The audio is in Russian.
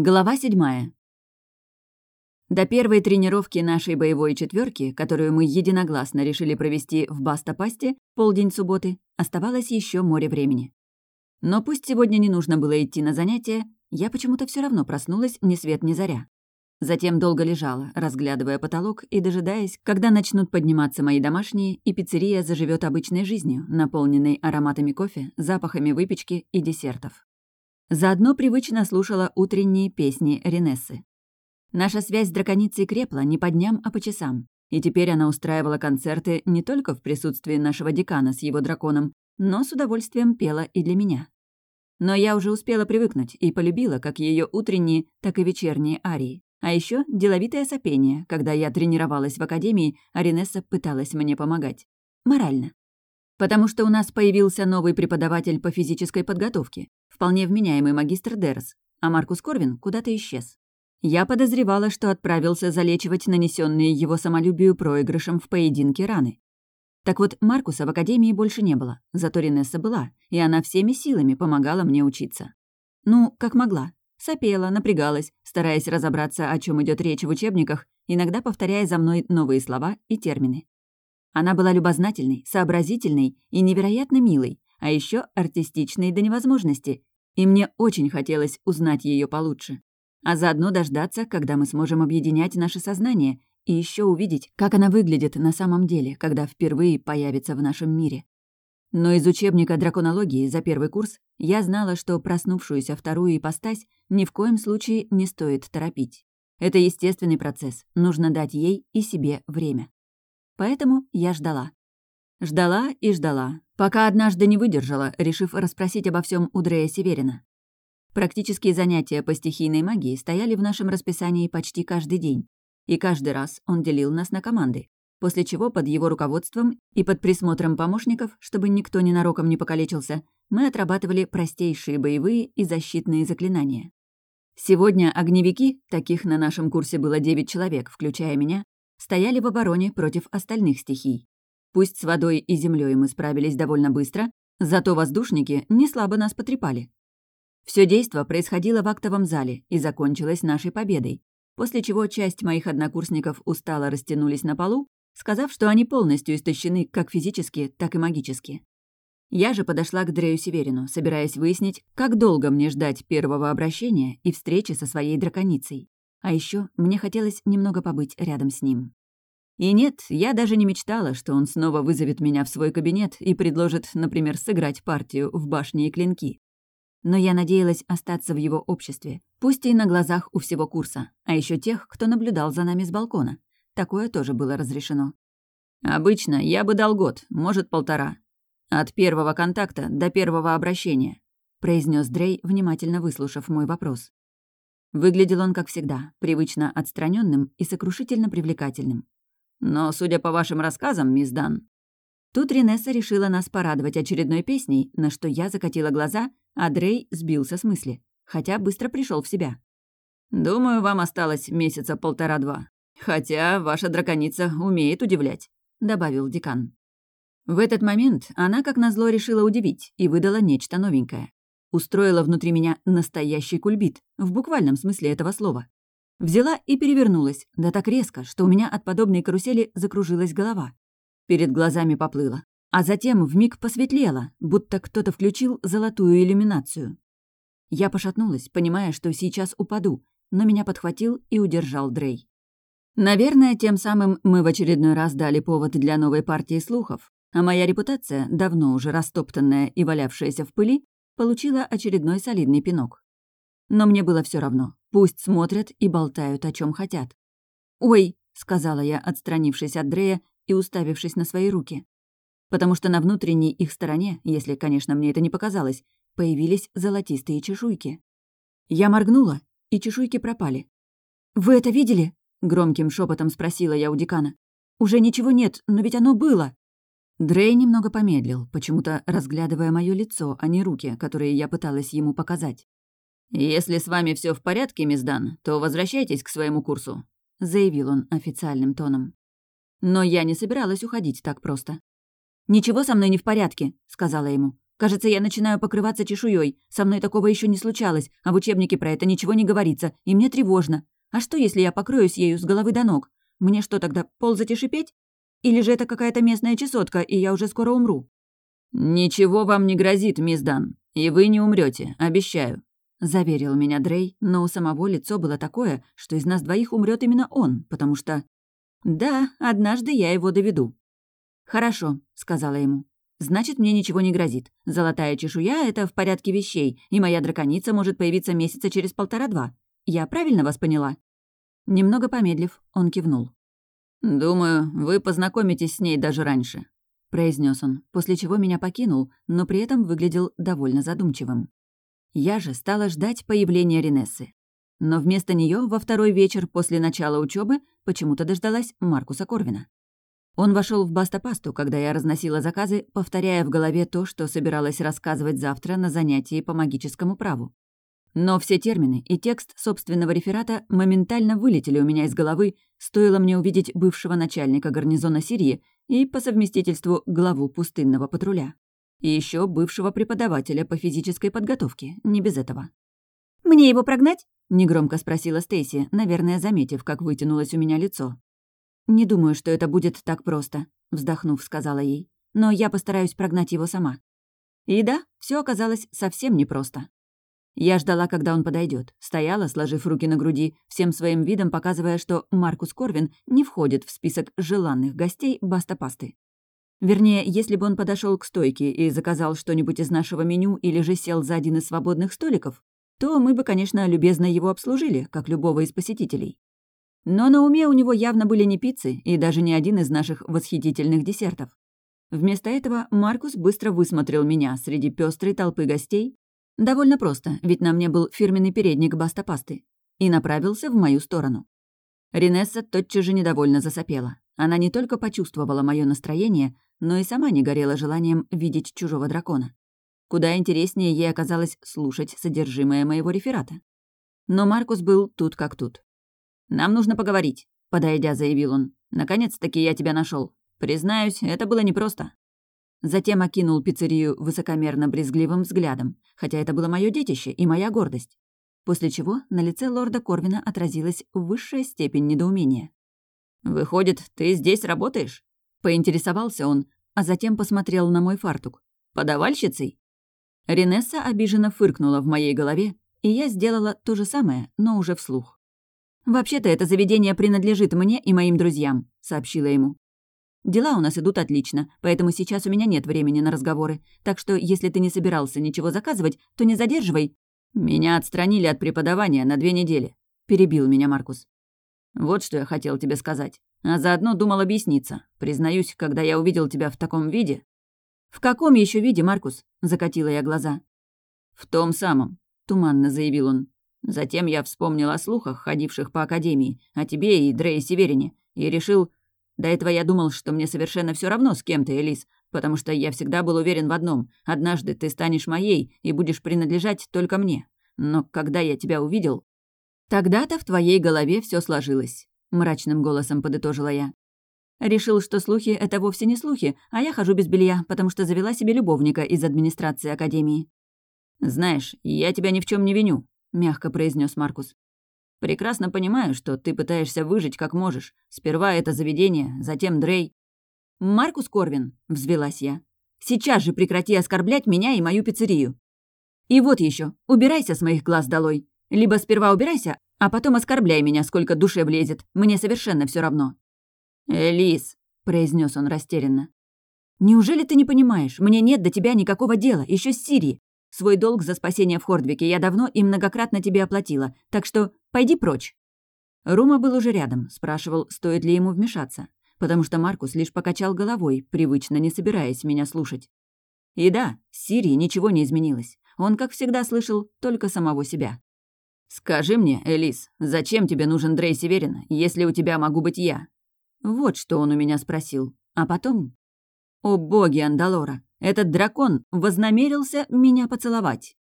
Глава седьмая. До первой тренировки нашей боевой четверки, которую мы единогласно решили провести в Бастопасте, полдень субботы, оставалось еще море времени. Но пусть сегодня не нужно было идти на занятия, я почему-то все равно проснулась ни свет ни заря. Затем долго лежала, разглядывая потолок и дожидаясь, когда начнут подниматься мои домашние, и пиццерия заживет обычной жизнью, наполненной ароматами кофе, запахами выпечки и десертов. Заодно привычно слушала утренние песни Ренессы. Наша связь с драконицей крепла не по дням, а по часам. И теперь она устраивала концерты не только в присутствии нашего декана с его драконом, но с удовольствием пела и для меня. Но я уже успела привыкнуть и полюбила как ее утренние, так и вечерние арии. А еще деловитое сопение, когда я тренировалась в академии, а Ренесса пыталась мне помогать. Морально. Потому что у нас появился новый преподаватель по физической подготовке, вполне вменяемый магистр Дерс, а Маркус Корвин куда-то исчез. Я подозревала, что отправился залечивать нанесенные его самолюбию проигрышем в поединке раны. Так вот, Маркуса в академии больше не было, зато Ренесса была, и она всеми силами помогала мне учиться. Ну, как могла. Сопела, напрягалась, стараясь разобраться, о чем идет речь в учебниках, иногда повторяя за мной новые слова и термины. Она была любознательной, сообразительной и невероятно милой, а еще артистичной до невозможности, и мне очень хотелось узнать ее получше. А заодно дождаться, когда мы сможем объединять наше сознание и еще увидеть, как она выглядит на самом деле, когда впервые появится в нашем мире. Но из учебника драконологии за первый курс я знала, что проснувшуюся вторую ипостась ни в коем случае не стоит торопить. Это естественный процесс, нужно дать ей и себе время. Поэтому я ждала. Ждала и ждала, пока однажды не выдержала, решив расспросить обо всем у Дрея Северина. Практические занятия по стихийной магии стояли в нашем расписании почти каждый день, и каждый раз он делил нас на команды, после чего под его руководством и под присмотром помощников, чтобы никто ненароком не покалечился, мы отрабатывали простейшие боевые и защитные заклинания. Сегодня огневики, таких на нашем курсе было 9 человек, включая меня, стояли в обороне против остальных стихий. Пусть с водой и землей мы справились довольно быстро, зато воздушники не слабо нас потрепали. Все действо происходило в актовом зале и закончилось нашей победой, после чего часть моих однокурсников устало растянулись на полу, сказав, что они полностью истощены как физически, так и магически. Я же подошла к Дрею Северину, собираясь выяснить, как долго мне ждать первого обращения и встречи со своей драконицей. А еще мне хотелось немного побыть рядом с ним. И нет, я даже не мечтала, что он снова вызовет меня в свой кабинет и предложит, например, сыграть партию в башне и клинки. Но я надеялась остаться в его обществе, пусть и на глазах у всего курса, а еще тех, кто наблюдал за нами с балкона. Такое тоже было разрешено. «Обычно я бы дал год, может, полтора. От первого контакта до первого обращения», произнес Дрей, внимательно выслушав мой вопрос. Выглядел он, как всегда, привычно отстраненным и сокрушительно привлекательным. Но, судя по вашим рассказам, мисс Дан...» Тут Ренесса решила нас порадовать очередной песней, на что я закатила глаза, а Дрей сбился с мысли, хотя быстро пришел в себя. «Думаю, вам осталось месяца полтора-два. Хотя ваша драконица умеет удивлять», — добавил декан. В этот момент она, как назло, решила удивить и выдала нечто новенькое. Устроила внутри меня настоящий кульбит, в буквальном смысле этого слова. Взяла и перевернулась, да так резко, что у меня от подобной карусели закружилась голова. Перед глазами поплыла. А затем вмиг посветлело, будто кто-то включил золотую иллюминацию. Я пошатнулась, понимая, что сейчас упаду, но меня подхватил и удержал Дрей. Наверное, тем самым мы в очередной раз дали повод для новой партии слухов, а моя репутация, давно уже растоптанная и валявшаяся в пыли, получила очередной солидный пинок. Но мне было все равно. Пусть смотрят и болтают, о чем хотят. «Ой», — сказала я, отстранившись от Дрея и уставившись на свои руки. Потому что на внутренней их стороне, если, конечно, мне это не показалось, появились золотистые чешуйки. Я моргнула, и чешуйки пропали. «Вы это видели?» — громким шепотом спросила я у декана. «Уже ничего нет, но ведь оно было!» Дрей немного помедлил, почему-то разглядывая мое лицо, а не руки, которые я пыталась ему показать. «Если с вами все в порядке, мисс Дан, то возвращайтесь к своему курсу», — заявил он официальным тоном. Но я не собиралась уходить так просто. «Ничего со мной не в порядке», — сказала ему. Кажется, я начинаю покрываться чешуей. Со мной такого еще не случалось, а в учебнике про это ничего не говорится, и мне тревожно. А что, если я покроюсь ею с головы до ног? Мне что тогда, ползать и шипеть? Или же это какая-то местная чесотка, и я уже скоро умру?» «Ничего вам не грозит, мисс Дан, и вы не умрете, обещаю», — заверил меня Дрей, но у самого лицо было такое, что из нас двоих умрет именно он, потому что... «Да, однажды я его доведу». «Хорошо», — сказала ему. «Значит, мне ничего не грозит. Золотая чешуя — это в порядке вещей, и моя драконица может появиться месяца через полтора-два. Я правильно вас поняла?» Немного помедлив, он кивнул. «Думаю, вы познакомитесь с ней даже раньше», — произнес он, после чего меня покинул, но при этом выглядел довольно задумчивым. Я же стала ждать появления Ренессы. Но вместо нее во второй вечер после начала учебы почему-то дождалась Маркуса Корвина. Он вошел в бастопасту, когда я разносила заказы, повторяя в голове то, что собиралась рассказывать завтра на занятии по магическому праву. Но все термины и текст собственного реферата моментально вылетели у меня из головы, стоило мне увидеть бывшего начальника гарнизона Сирии и, по совместительству, главу пустынного патруля. И еще бывшего преподавателя по физической подготовке, не без этого. «Мне его прогнать?» — негромко спросила Стейси, наверное, заметив, как вытянулось у меня лицо. «Не думаю, что это будет так просто», — вздохнув, сказала ей. «Но я постараюсь прогнать его сама». И да, все оказалось совсем непросто. Я ждала, когда он подойдет, стояла, сложив руки на груди, всем своим видом показывая, что Маркус Корвин не входит в список желанных гостей Бастапасты. Вернее, если бы он подошел к стойке и заказал что-нибудь из нашего меню или же сел за один из свободных столиков, то мы бы, конечно, любезно его обслужили, как любого из посетителей. Но на уме у него явно были не пиццы и даже не один из наших восхитительных десертов. Вместо этого Маркус быстро высмотрел меня среди пестрой толпы гостей Довольно просто, ведь на мне был фирменный передник бастопасты. И направился в мою сторону. Ринесса тотчас же недовольно засопела. Она не только почувствовала мое настроение, но и сама не горела желанием видеть чужого дракона. Куда интереснее ей оказалось слушать содержимое моего реферата. Но Маркус был тут как тут. «Нам нужно поговорить», — подойдя, заявил он. «Наконец-таки я тебя нашел. Признаюсь, это было непросто». Затем окинул пиццерию высокомерно-брезгливым взглядом, хотя это было мое детище и моя гордость. После чего на лице лорда Корвина отразилась высшая степень недоумения. «Выходит, ты здесь работаешь?» — поинтересовался он, а затем посмотрел на мой фартук. «Подавальщицей?» Ренесса обиженно фыркнула в моей голове, и я сделала то же самое, но уже вслух. «Вообще-то это заведение принадлежит мне и моим друзьям», — сообщила ему. Дела у нас идут отлично, поэтому сейчас у меня нет времени на разговоры. Так что, если ты не собирался ничего заказывать, то не задерживай. Меня отстранили от преподавания на две недели. Перебил меня Маркус. Вот что я хотел тебе сказать. А заодно думал объясниться. Признаюсь, когда я увидел тебя в таком виде... «В каком еще виде, Маркус?» — закатила я глаза. «В том самом», — туманно заявил он. Затем я вспомнил о слухах, ходивших по Академии, о тебе и Дрее Северине, и решил, до этого я думал, что мне совершенно все равно, с кем ты, Элис, потому что я всегда был уверен в одном. Однажды ты станешь моей и будешь принадлежать только мне. Но когда я тебя увидел... Тогда-то в твоей голове все сложилось, мрачным голосом подытожила я. Решил, что слухи — это вовсе не слухи, а я хожу без белья, потому что завела себе любовника из администрации Академии. «Знаешь, я тебя ни в чем не виню», — мягко произнес Маркус. Прекрасно понимаю, что ты пытаешься выжить как можешь. Сперва это заведение, затем Дрей. «Маркус Корвин», — взвелась я, — «сейчас же прекрати оскорблять меня и мою пиццерию. И вот еще, убирайся с моих глаз долой. Либо сперва убирайся, а потом оскорбляй меня, сколько душе влезет. Мне совершенно все равно». «Элис», — произнес он растерянно. «Неужели ты не понимаешь? Мне нет до тебя никакого дела, еще с Сирии. Свой долг за спасение в Хордвике я давно и многократно тебе оплатила, так что пойди прочь». Рума был уже рядом, спрашивал, стоит ли ему вмешаться, потому что Маркус лишь покачал головой, привычно не собираясь меня слушать. И да, с Сирией ничего не изменилось. Он, как всегда, слышал только самого себя. «Скажи мне, Элис, зачем тебе нужен Дрей Северин, если у тебя могу быть я?» Вот что он у меня спросил. А потом... «О боги Андалора! Этот дракон вознамерился меня поцеловать.